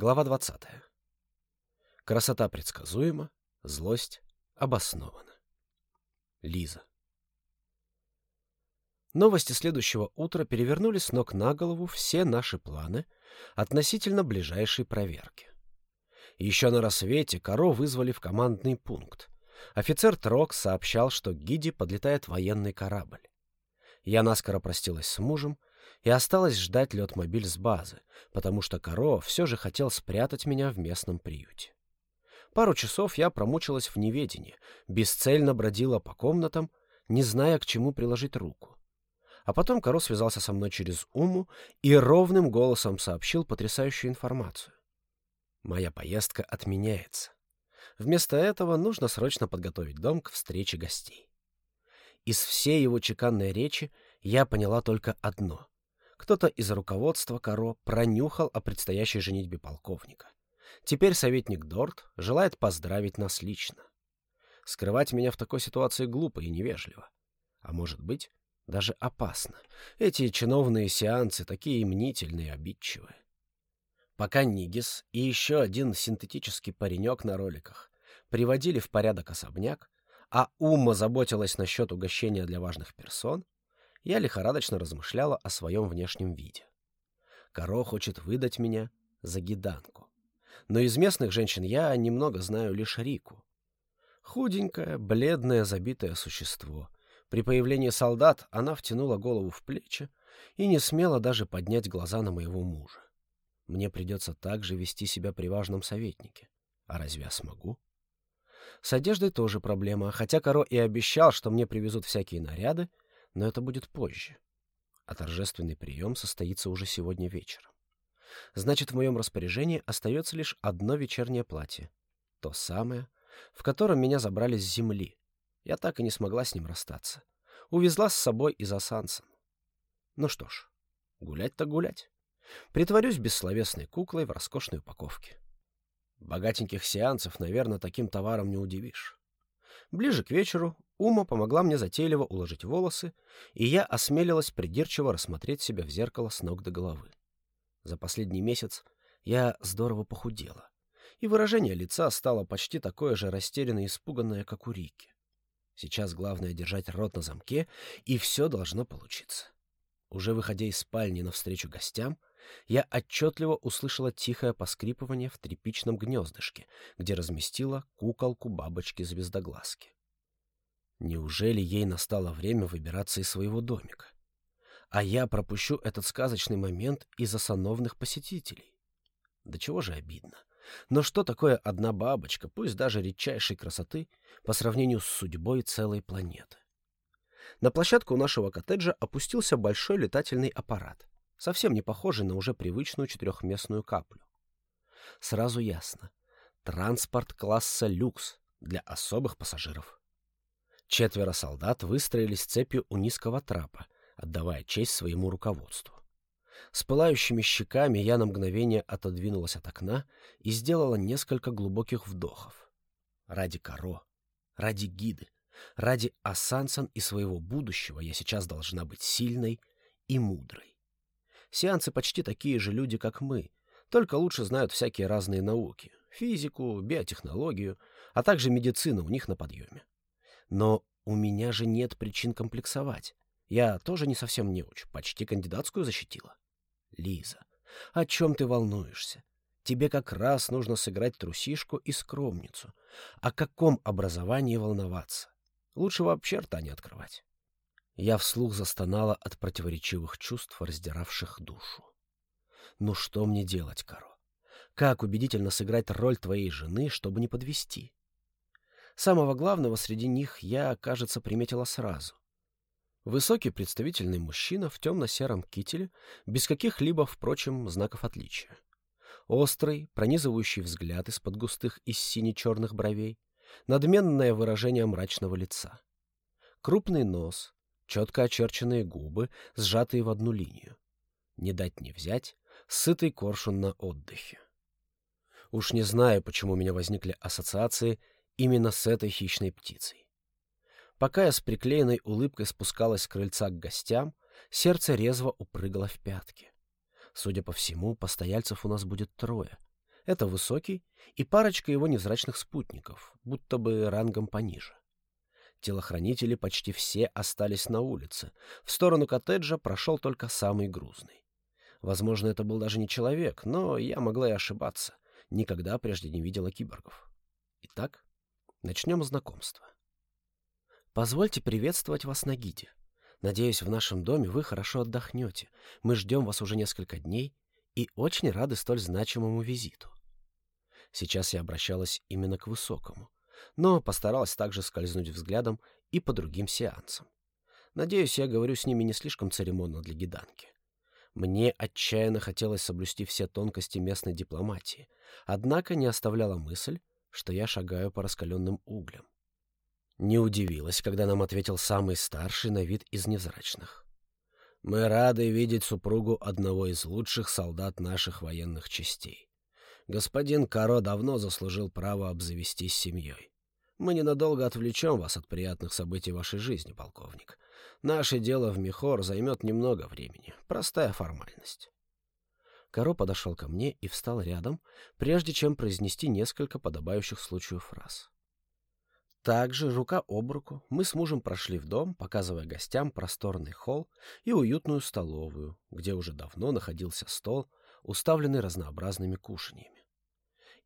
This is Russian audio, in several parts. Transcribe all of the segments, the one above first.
Глава 20. Красота предсказуема, злость обоснована. Лиза. Новости следующего утра перевернули с ног на голову все наши планы относительно ближайшей проверки. Еще на рассвете Каро вызвали в командный пункт. Офицер Трок сообщал, что к Гиде подлетает военный корабль. Я наскоро простилась с мужем и осталось ждать летмобиль с базы, потому что Каро все же хотел спрятать меня в местном приюте. Пару часов я промучилась в неведении, бесцельно бродила по комнатам, не зная, к чему приложить руку. А потом Каро связался со мной через Уму и ровным голосом сообщил потрясающую информацию. Моя поездка отменяется. Вместо этого нужно срочно подготовить дом к встрече гостей. Из всей его чеканной речи я поняла только одно. Кто-то из руководства Каро пронюхал о предстоящей женитьбе полковника. Теперь советник Дорт желает поздравить нас лично. Скрывать меня в такой ситуации глупо и невежливо. А может быть, даже опасно. Эти чиновные сеансы такие мнительные и обидчивые. Пока Нигис и еще один синтетический паренек на роликах приводили в порядок особняк, а Ума заботилась насчет угощения для важных персон, я лихорадочно размышляла о своем внешнем виде. Каро хочет выдать меня за гиданку. Но из местных женщин я немного знаю лишь Рику. Худенькое, бледное, забитое существо. При появлении солдат она втянула голову в плечи и не смела даже поднять глаза на моего мужа. Мне придется так же вести себя при важном советнике. А разве я смогу? С одеждой тоже проблема, хотя Каро и обещал, что мне привезут всякие наряды, но это будет позже. А торжественный прием состоится уже сегодня вечером. Значит, в моем распоряжении остается лишь одно вечернее платье. То самое, в котором меня забрали с земли. Я так и не смогла с ним расстаться. Увезла с собой из Асанса. Ну что ж, гулять-то гулять. Притворюсь бессловесной куклой в роскошной упаковке. Богатеньких сеансов, наверное, таким товаром не удивишь. Ближе к вечеру Ума помогла мне затейливо уложить волосы, и я осмелилась придирчиво рассмотреть себя в зеркало с ног до головы. За последний месяц я здорово похудела, и выражение лица стало почти такое же растерянное и испуганное, как у Рики. Сейчас главное держать рот на замке, и все должно получиться. Уже выходя из спальни навстречу гостям, я отчетливо услышала тихое поскрипывание в тряпичном гнездышке, где разместила куколку бабочки-звездоглазки. Неужели ей настало время выбираться из своего домика? А я пропущу этот сказочный момент из-за сановных посетителей. Да чего же обидно. Но что такое одна бабочка, пусть даже редчайшей красоты, по сравнению с судьбой целой планеты? На площадку нашего коттеджа опустился большой летательный аппарат, совсем не похожий на уже привычную четырехместную каплю. Сразу ясно. Транспорт класса люкс для особых пассажиров. Четверо солдат выстроились цепью у низкого трапа, отдавая честь своему руководству. С пылающими щеками я на мгновение отодвинулась от окна и сделала несколько глубоких вдохов. Ради Каро, ради Гиды, ради Асансан и своего будущего я сейчас должна быть сильной и мудрой. Сеансы почти такие же люди, как мы, только лучше знают всякие разные науки — физику, биотехнологию, а также медицину у них на подъеме. Но у меня же нет причин комплексовать. Я тоже не совсем неуч, почти кандидатскую защитила. Лиза, о чем ты волнуешься? Тебе как раз нужно сыграть трусишку и скромницу. О каком образовании волноваться? Лучше вообще рта не открывать. Я вслух застонала от противоречивых чувств, раздиравших душу. Ну что мне делать, Каро? Как убедительно сыграть роль твоей жены, чтобы не подвести? Самого главного среди них я, кажется, приметила сразу. Высокий представительный мужчина в темно-сером кителе, без каких-либо, впрочем, знаков отличия. Острый, пронизывающий взгляд из-под густых и сине-черных бровей, надменное выражение мрачного лица. Крупный нос, четко очерченные губы, сжатые в одну линию. Не дать не взять, сытый коршун на отдыхе. Уж не знаю, почему у меня возникли ассоциации именно с этой хищной птицей. Пока я с приклеенной улыбкой спускалась с крыльца к гостям, сердце резво упрыгало в пятки. Судя по всему, постояльцев у нас будет трое. Это высокий и парочка его невзрачных спутников, будто бы рангом пониже. Телохранители почти все остались на улице. В сторону коттеджа прошел только самый грузный. Возможно, это был даже не человек, но я могла и ошибаться. Никогда прежде не видела киборгов. Итак, начнем знакомство. Позвольте приветствовать вас на гиде. Надеюсь, в нашем доме вы хорошо отдохнете. Мы ждем вас уже несколько дней и очень рады столь значимому визиту. Сейчас я обращалась именно к высокому, но постаралась также скользнуть взглядом и по другим сеансам. Надеюсь, я говорю с ними не слишком церемонно для гиданки. Мне отчаянно хотелось соблюсти все тонкости местной дипломатии, однако не оставляла мысль, что я шагаю по раскаленным углям. Не удивилась, когда нам ответил самый старший на вид из невзрачных. «Мы рады видеть супругу одного из лучших солдат наших военных частей. Господин Каро давно заслужил право обзавестись семьей. Мы ненадолго отвлечем вас от приятных событий вашей жизни, полковник. Наше дело в Михор займет немного времени. Простая формальность. Каро подошел ко мне и встал рядом, прежде чем произнести несколько подобающих случаю фраз. Также, рука об руку, мы с мужем прошли в дом, показывая гостям просторный холл и уютную столовую, где уже давно находился стол, уставленный разнообразными кушаньями.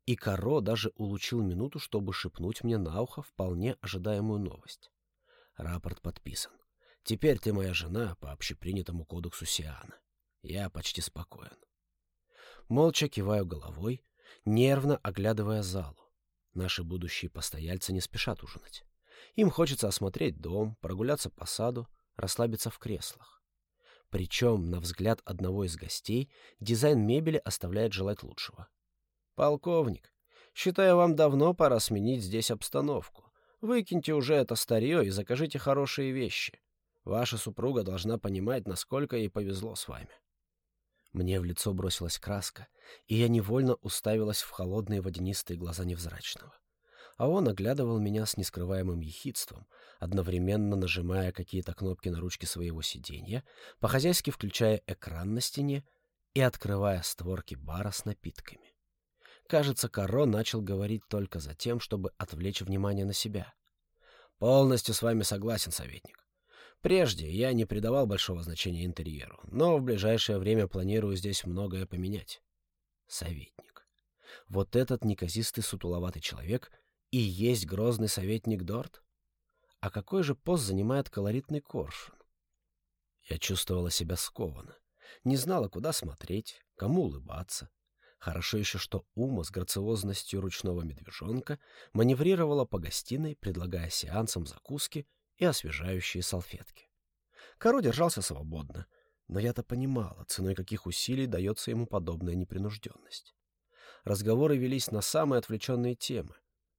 И Каро даже улучил минуту, чтобы шепнуть мне на ухо вполне ожидаемую новость. Рапорт подписан. Теперь ты моя жена по общепринятому кодексу Сиана. Я почти спокоен. Молча киваю головой, нервно оглядывая залу. Наши будущие постояльцы не спешат ужинать. Им хочется осмотреть дом, прогуляться по саду, расслабиться в креслах. Причем, на взгляд одного из гостей, дизайн мебели оставляет желать лучшего. «Полковник, считаю, вам давно пора сменить здесь обстановку. Выкиньте уже это старье и закажите хорошие вещи. Ваша супруга должна понимать, насколько ей повезло с вами». Мне в лицо бросилась краска, и я невольно уставилась в холодные водянистые глаза невзрачного. А он оглядывал меня с нескрываемым ехидством, одновременно нажимая какие-то кнопки на ручке своего сиденья, по-хозяйски включая экран на стене и открывая створки бара с напитками. Кажется, Каро начал говорить только за тем, чтобы отвлечь внимание на себя. «Полностью с вами согласен, советник. Прежде я не придавал большого значения интерьеру, но в ближайшее время планирую здесь многое поменять». Советник. Вот этот неказистый сутуловатый человек и есть грозный советник Дорт? А какой же пост занимает колоритный коршун? Я чувствовала себя скованно, не знала, куда смотреть, кому улыбаться. Хорошо еще, что Ума с грациозностью ручного медвежонка маневрировала по гостиной, предлагая сеансам закуски и освежающие салфетки. Каро держался свободно, но я-то понимала, ценой каких усилий дается ему подобная непринужденность. Разговоры велись на самые отвлеченные темы,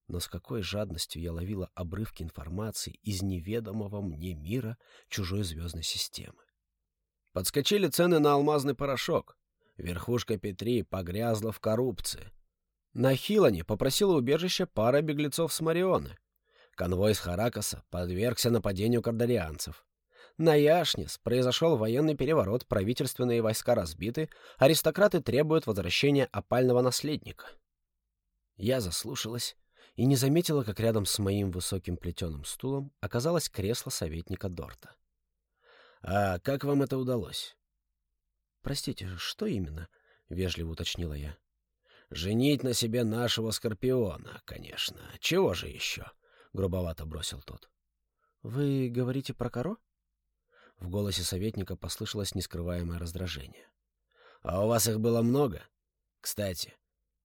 но с какой жадностью я ловила обрывки информации из неведомого мне мира чужой звездной системы. Подскочили цены на алмазный порошок. Верхушка Петри погрязла в коррупции. На Хилане попросила убежище пара беглецов с Марионы. Конвой с Харакаса подвергся нападению кардарианцев. На Яшнис произошел военный переворот, правительственные войска разбиты, аристократы требуют возвращения опального наследника. Я заслушалась и не заметила, как рядом с моим высоким плетеным стулом оказалось кресло советника Дорта. «А как вам это удалось?» «Простите, что именно?» — вежливо уточнила я. «Женить на себе нашего Скорпиона, конечно. Чего же еще?» — грубовато бросил тот. «Вы говорите про коро?» В голосе советника послышалось нескрываемое раздражение. «А у вас их было много? Кстати,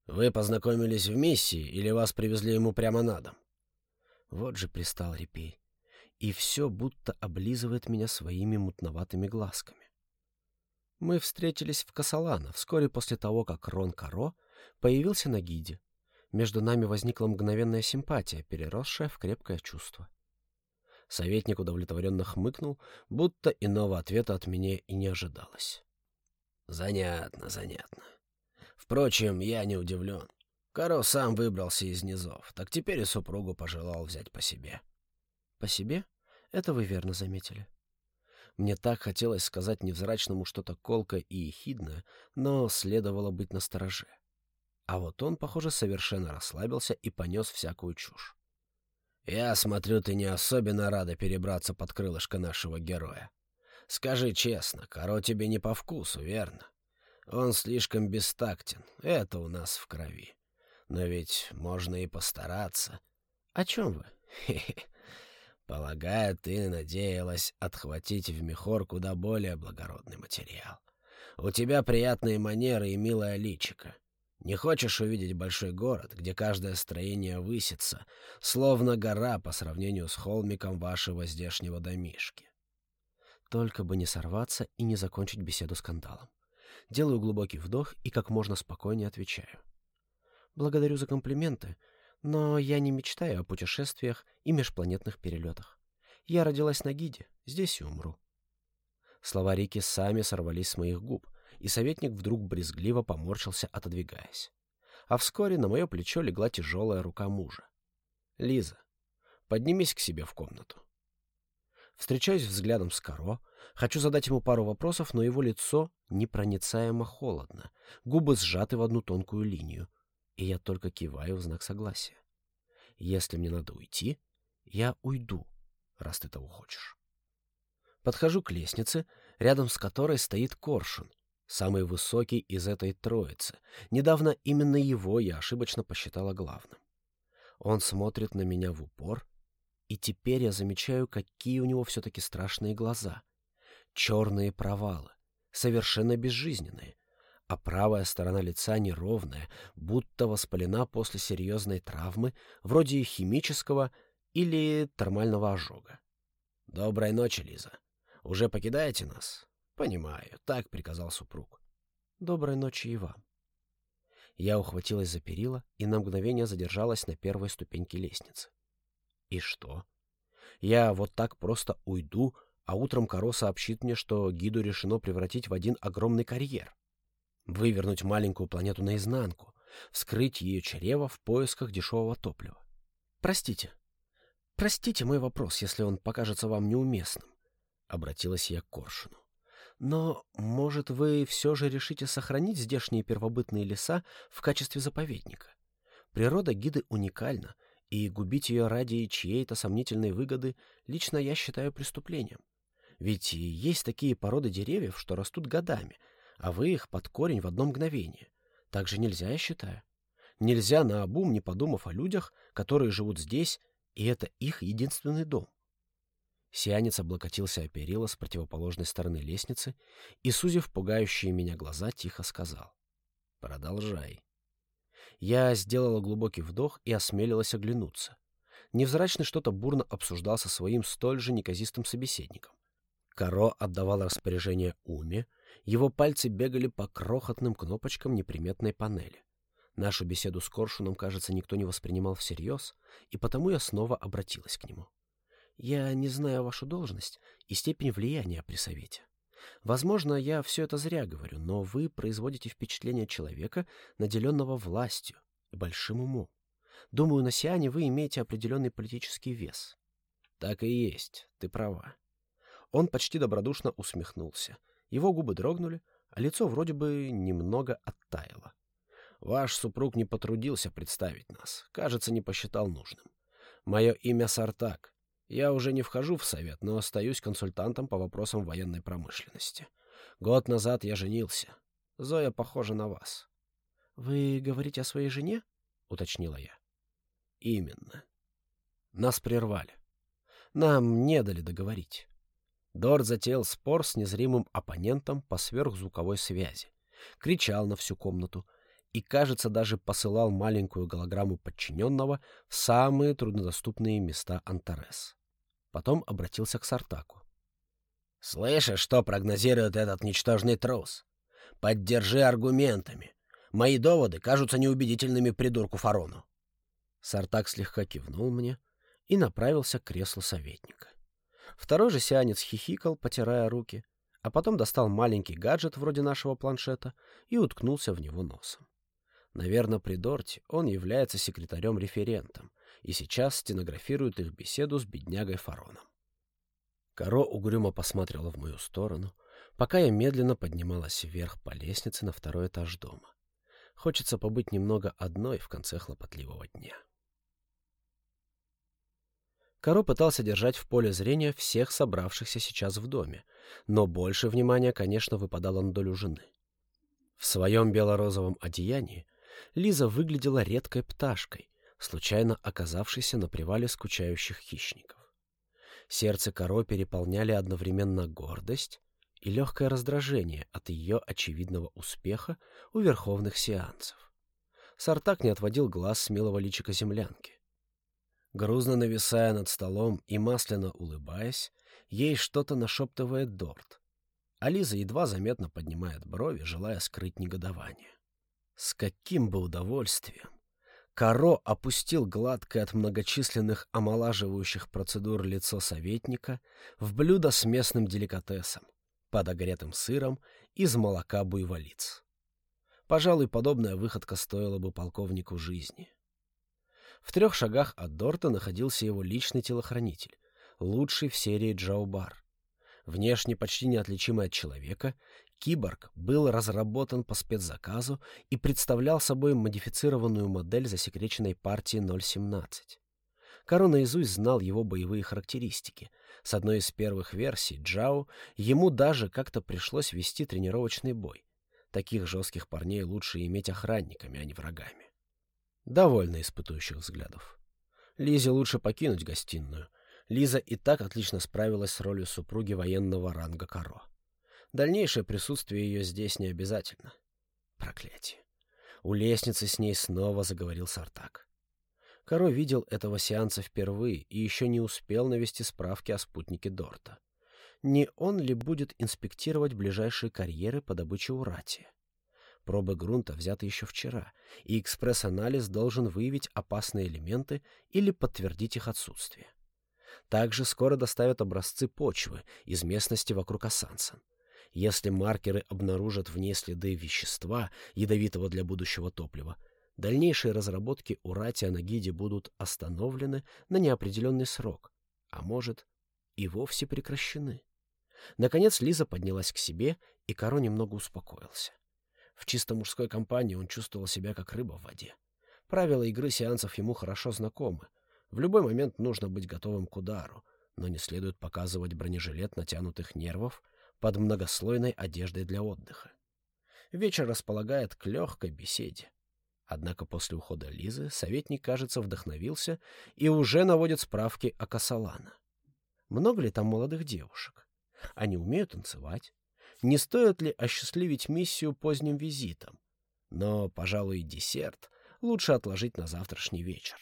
вы познакомились в миссии или вас привезли ему прямо на дом?» Вот же пристал репей. И все будто облизывает меня своими мутноватыми глазками. Мы встретились в Касалана вскоре после того, как Рон Каро появился на гиде. Между нами возникла мгновенная симпатия, переросшая в крепкое чувство. Советник удовлетворенно хмыкнул, будто иного ответа от меня и не ожидалось. «Занятно, занятно. Впрочем, я не удивлен. Каро сам выбрался из низов, так теперь и супругу пожелал взять по себе». «По себе? Это вы верно заметили». Мне так хотелось сказать невзрачному что-то колко и ехидное, но следовало быть настороже. А вот он, похоже, совершенно расслабился и понес всякую чушь. «Я смотрю, ты не особенно рада перебраться под крылышко нашего героя. Скажи честно, Каро тебе не по вкусу, верно? Он слишком бестактен, это у нас в крови. Но ведь можно и постараться. О чем вы? Полагаю, ты надеялась отхватить в мехор куда более благородный материал. У тебя приятные манеры и милая личика. Не хочешь увидеть большой город, где каждое строение высится, словно гора по сравнению с холмиком вашего здешнего домишки? Только бы не сорваться и не закончить беседу скандалом. Делаю глубокий вдох и как можно спокойнее отвечаю. Благодарю за комплименты, но я не мечтаю о путешествиях и межпланетных перелетах. Я родилась на Гиде, здесь и умру. Слова Рики сами сорвались с моих губ, и советник вдруг брезгливо поморщился, отодвигаясь. А вскоре на мое плечо легла тяжелая рука мужа. «Лиза, поднимись к себе в комнату». Встречаюсь взглядом с Каро, хочу задать ему пару вопросов, но его лицо непроницаемо холодно, губы сжаты в одну тонкую линию, и я только киваю в знак согласия. Если мне надо уйти, я уйду, раз ты того хочешь. Подхожу к лестнице, рядом с которой стоит коршун, самый высокий из этой троицы. Недавно именно его я ошибочно посчитала главным. Он смотрит на меня в упор, и теперь я замечаю, какие у него все-таки страшные глаза. Черные провалы, совершенно безжизненные, а правая сторона лица неровная, будто воспалена после серьезной травмы, вроде химического или термального ожога. «Доброй ночи, Лиза. Уже покидаете нас?» «Понимаю, так приказал супруг». «Доброй ночи и вам». Я ухватилась за перила и на мгновение задержалась на первой ступеньке лестницы. И что? Я вот так просто уйду, а утром Каро сообщит мне, что гиду решено превратить в один огромный карьер. Вывернуть маленькую планету наизнанку, вскрыть ее чрево в поисках дешевого топлива. Простите. Простите мой вопрос, если он покажется вам неуместным. Обратилась я к Коршуну. Но, может, вы все же решите сохранить здешние первобытные леса в качестве заповедника? Природа гиды уникальна, и губить ее ради чьей-то сомнительной выгоды лично я считаю преступлением. Ведь есть такие породы деревьев, что растут годами, а вы их под корень в одно мгновение. Так же нельзя, я считаю. Нельзя наобум, не подумав о людях, которые живут здесь, и это их единственный дом. Сианец облокотился о перила с противоположной стороны лестницы и, сузив пугающие меня глаза, тихо сказал. «Продолжай». Я сделала глубокий вдох и осмелилась оглянуться. Невзрачный что-то бурно обсуждал со своим столь же неказистым собеседником. Каро отдавал распоряжение Уме, его пальцы бегали по крохотным кнопочкам неприметной панели. Нашу беседу с Коршуном, кажется, никто не воспринимал всерьез, и потому я снова обратилась к нему. «Я не знаю вашу должность и степень влияния при совете. Возможно, я все это зря говорю, но вы производите впечатление человека, наделенного властью и большим умом. Думаю, на Сиане вы имеете определенный политический вес. Так и есть, ты права. Он почти добродушно усмехнулся. Его губы дрогнули, а лицо вроде бы немного оттаяло. Ваш супруг не потрудился представить нас. Кажется, не посчитал нужным. Мое имя Сартак. Я уже не вхожу в совет, но остаюсь консультантом по вопросам военной промышленности. Год назад я женился. Зоя похожа на вас. — Вы говорите о своей жене? — уточнила я. — Именно. Нас прервали. Нам не дали договорить. Дор затеял спор с незримым оппонентом по сверхзвуковой связи. Кричал на всю комнату и, кажется, даже посылал маленькую голограмму подчиненного в самые труднодоступные места Антарес. Потом обратился к Сартаку. «Слышишь, что прогнозирует этот ничтожный трус? Поддержи аргументами. Мои доводы кажутся неубедительными придурку Фарону». Сартак слегка кивнул мне и направился к креслу советника. Второй же сианец хихикал, потирая руки, а потом достал маленький гаджет вроде нашего планшета и уткнулся в него носом. Наверное, при Дорте он является секретарем-референтом, и сейчас стенографирует их беседу с беднягой Фароном. Каро угрюмо посмотрела в мою сторону, пока я медленно поднималась вверх по лестнице на второй этаж дома. Хочется побыть немного одной в конце хлопотливого дня. Каро пытался держать в поле зрения всех собравшихся сейчас в доме, но больше внимания, конечно, выпадало на долю жены. В своем бело-розовом одеянии Лиза выглядела редкой пташкой, случайно оказавшейся на привале скучающих хищников. Сердце Каро переполняли одновременно гордость и легкое раздражение от ее очевидного успеха у верховных сеансов. Сартак не отводил глаз с милого личика землянки. Грузно нависая над столом и масляно улыбаясь, ей что-то нашептывает Дорт. А Лиза едва заметно поднимает брови, желая скрыть негодование. С каким бы удовольствием! Каро опустил гладкое от многочисленных омолаживающих процедур лицо советника в блюдо с местным деликатесом — подогретым сыром из молока буйволиц. Пожалуй, подобная выходка стоила бы полковнику жизни. В трех шагах от Дорта находился его личный телохранитель, лучший в серии Джаубар. Внешне почти неотличимый от человека, киборг был разработан по спецзаказу и представлял собой модифицированную модель засекреченной партии 017. Каро наизусть знал его боевые характеристики. С одной из первых версий, Джао, ему даже как-то пришлось вести тренировочный бой. Таких жестких парней лучше иметь охранниками, а не врагами. Довольно испытующих взглядов. Лизе лучше покинуть гостиную. Лиза и так отлично справилась с ролью супруги военного ранга Каро. Дальнейшее присутствие ее здесь не обязательно. Проклятие. У лестницы с ней снова заговорил Сартак. Каро видел этого сеанса впервые и еще не успел навести справки о спутнике Дорта. Не он ли будет инспектировать ближайшие карьеры по добыче уратия? Пробы грунта взяты еще вчера, и экспресс-анализ должен выявить опасные элементы или подтвердить их отсутствие. Также скоро доставят образцы почвы из местности вокруг Асансан. Если маркеры обнаружат в ней следы вещества, ядовитого для будущего топлива, Дальнейшие разработки Уратия на гиде будут остановлены на неопределенный срок, а может и вовсе прекращены. Наконец Лиза поднялась к себе, и Каро немного успокоился. В чисто мужской компании он чувствовал себя как рыба в воде. Правила игры сеансов ему хорошо знакомы. В любой момент нужно быть готовым к удару, но не следует показывать бронежилет натянутых нервов под многослойной одеждой для отдыха. Вечер располагает к легкой беседе. Однако после ухода Лизы советник, кажется, вдохновился и уже наводит справки о Касалана. Много ли там молодых девушек? Они умеют танцевать? Не стоит ли осчастливить миссию поздним визитом? Но, пожалуй, десерт лучше отложить на завтрашний вечер.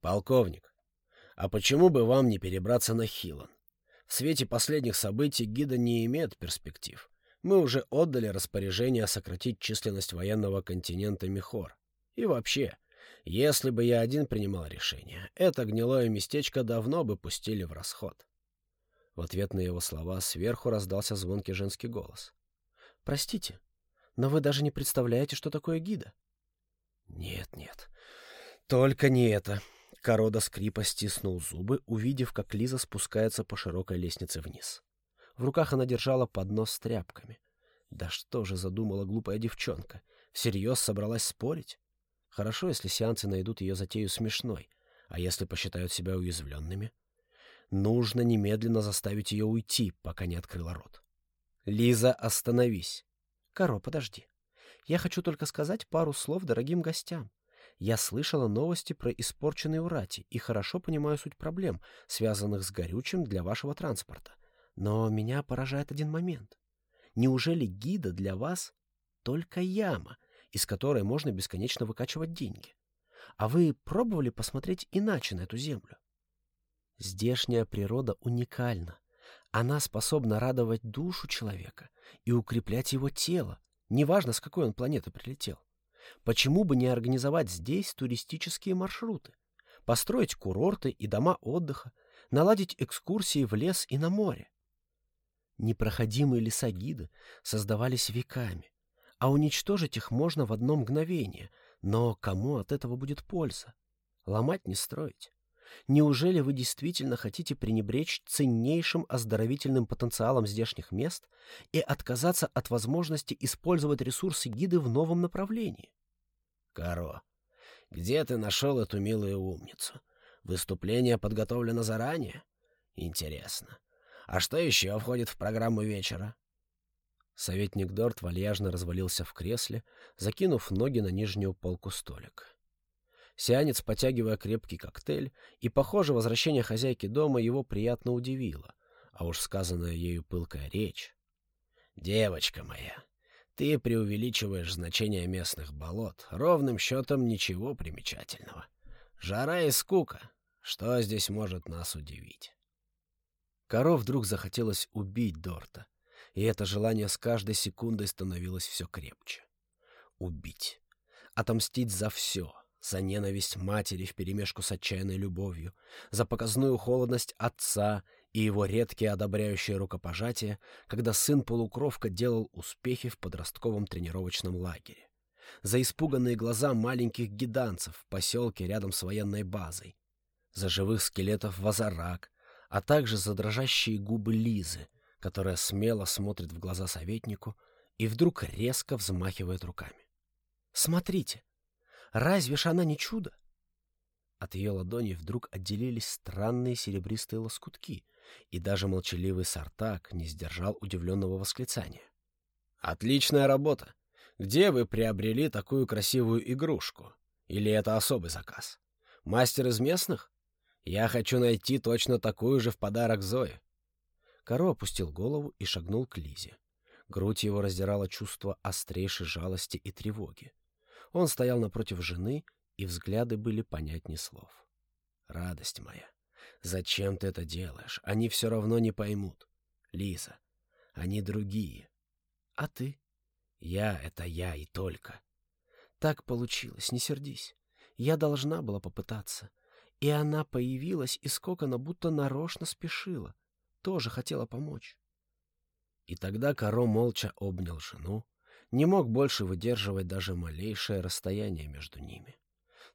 «Полковник, а почему бы вам не перебраться на Хилан? В свете последних событий гида не имеет перспектив мы уже отдали распоряжение сократить численность военного континента Михор. И вообще, если бы я один принимал решение, это гнилое местечко давно бы пустили в расход. В ответ на его слова сверху раздался звонкий женский голос. «Простите, но вы даже не представляете, что такое гида?» «Нет, нет, только не это». Корода скрипа стиснул зубы, увидев, как Лиза спускается по широкой лестнице вниз. В руках она держала поднос с тряпками. Да что же задумала глупая девчонка? Всерьез собралась спорить? Хорошо, если сеансы найдут ее затею смешной, а если посчитают себя уязвленными? Нужно немедленно заставить ее уйти, пока не открыла рот. «Лиза, остановись!» «Каро, подожди. Я хочу только сказать пару слов дорогим гостям. Я слышала новости про испорченный урати и хорошо понимаю суть проблем, связанных с горючим для вашего транспорта. Но меня поражает один момент. Неужели гида для вас только яма, из которой можно бесконечно выкачивать деньги? А вы пробовали посмотреть иначе на эту землю? Здешняя природа уникальна. Она способна радовать душу человека и укреплять его тело, неважно, с какой он планеты прилетел. Почему бы не организовать здесь туристические маршруты? Построить курорты и дома отдыха, наладить экскурсии в лес и на море? Непроходимые леса гида создавались веками, а уничтожить их можно в одно мгновение, но кому от этого будет польза? Ломать не строить. Неужели вы действительно хотите пренебречь ценнейшим оздоровительным потенциалом здешних мест и отказаться от возможности использовать ресурсы гиды в новом направлении? Каро, где ты нашел эту милую умницу? Выступление подготовлено заранее? Интересно. А что еще входит в программу вечера? Советник Дорт вальяжно развалился в кресле, закинув ноги на нижнюю полку столика. Сианец, потягивая крепкий коктейль, и, похоже, возвращение хозяйки дома его приятно удивило, а уж сказанная ею пылкая речь. «Девочка моя, ты преувеличиваешь значение местных болот, ровным счетом ничего примечательного. Жара и скука. Что здесь может нас удивить?» Коро вдруг захотелось убить Дорта, и это желание с каждой секундой становилось все крепче. Убить. Отомстить за все — за ненависть матери вперемешку с отчаянной любовью, за показную холодность отца и его редкие одобряющие рукопожатия, когда сын-полукровка делал успехи в подростковом тренировочном лагере, за испуганные глаза маленьких гиданцев в поселке рядом с военной базой, за живых скелетов Вазарак, а также за дрожащие губы Лизы, которая смело смотрит в глаза советнику и вдруг резко взмахивает руками. «Смотрите!» Разве ж она не чудо? От ее ладони вдруг отделились странные серебристые лоскутки, и даже молчаливый Сартак не сдержал удивленного восклицания. «Отличная работа! Где вы приобрели такую красивую игрушку? Или это особый заказ? Мастер из местных? Я хочу найти точно такую же в подарок Зое». Каро опустил голову и шагнул к Лизе. Грудь его раздирала чувство острейшей жалости и тревоги. Он стоял напротив жены, и взгляды были понятней слов. «Радость моя, зачем ты это делаешь? Они все равно не поймут. Лиза, они другие. А ты? Я — это я и только. Так получилось, не сердись. Я должна была попытаться. И она появилась, и сколько она будто нарочно спешила. Тоже хотела помочь. И тогда Каро молча обнял жену, не мог больше выдерживать даже малейшее расстояние между ними.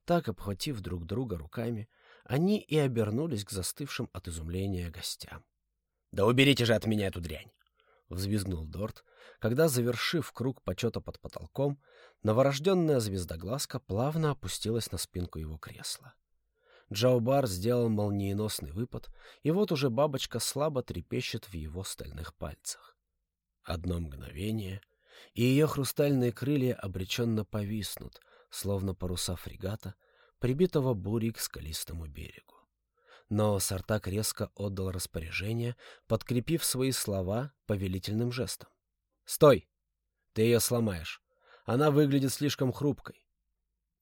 Так, обхватив друг друга руками, они и обернулись к застывшим от изумления гостям. — Да уберите же от меня эту дрянь! — взвизгнул Дорт, когда, завершив круг почета под потолком, новорожденная звездоглазка плавно опустилась на спинку его кресла. Джаубар сделал молниеносный выпад, и вот уже бабочка слабо трепещет в его стальных пальцах. Одно мгновение, и ее хрустальные крылья обреченно повиснут, словно паруса фрегата, прибитого бурей к скалистому берегу. Но Сартак резко отдал распоряжение, подкрепив свои слова повелительным жестом. «Стой! Ты ее сломаешь. Она выглядит слишком хрупкой».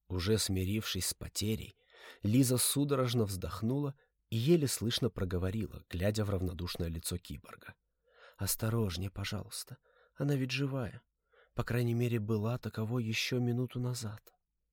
Уже смирившись с потерей, Лиза судорожно вздохнула и еле слышно проговорила, глядя в равнодушное лицо киборга. «Осторожнее, пожалуйста. Она ведь живая. По крайней мере, была таковой еще минуту назад.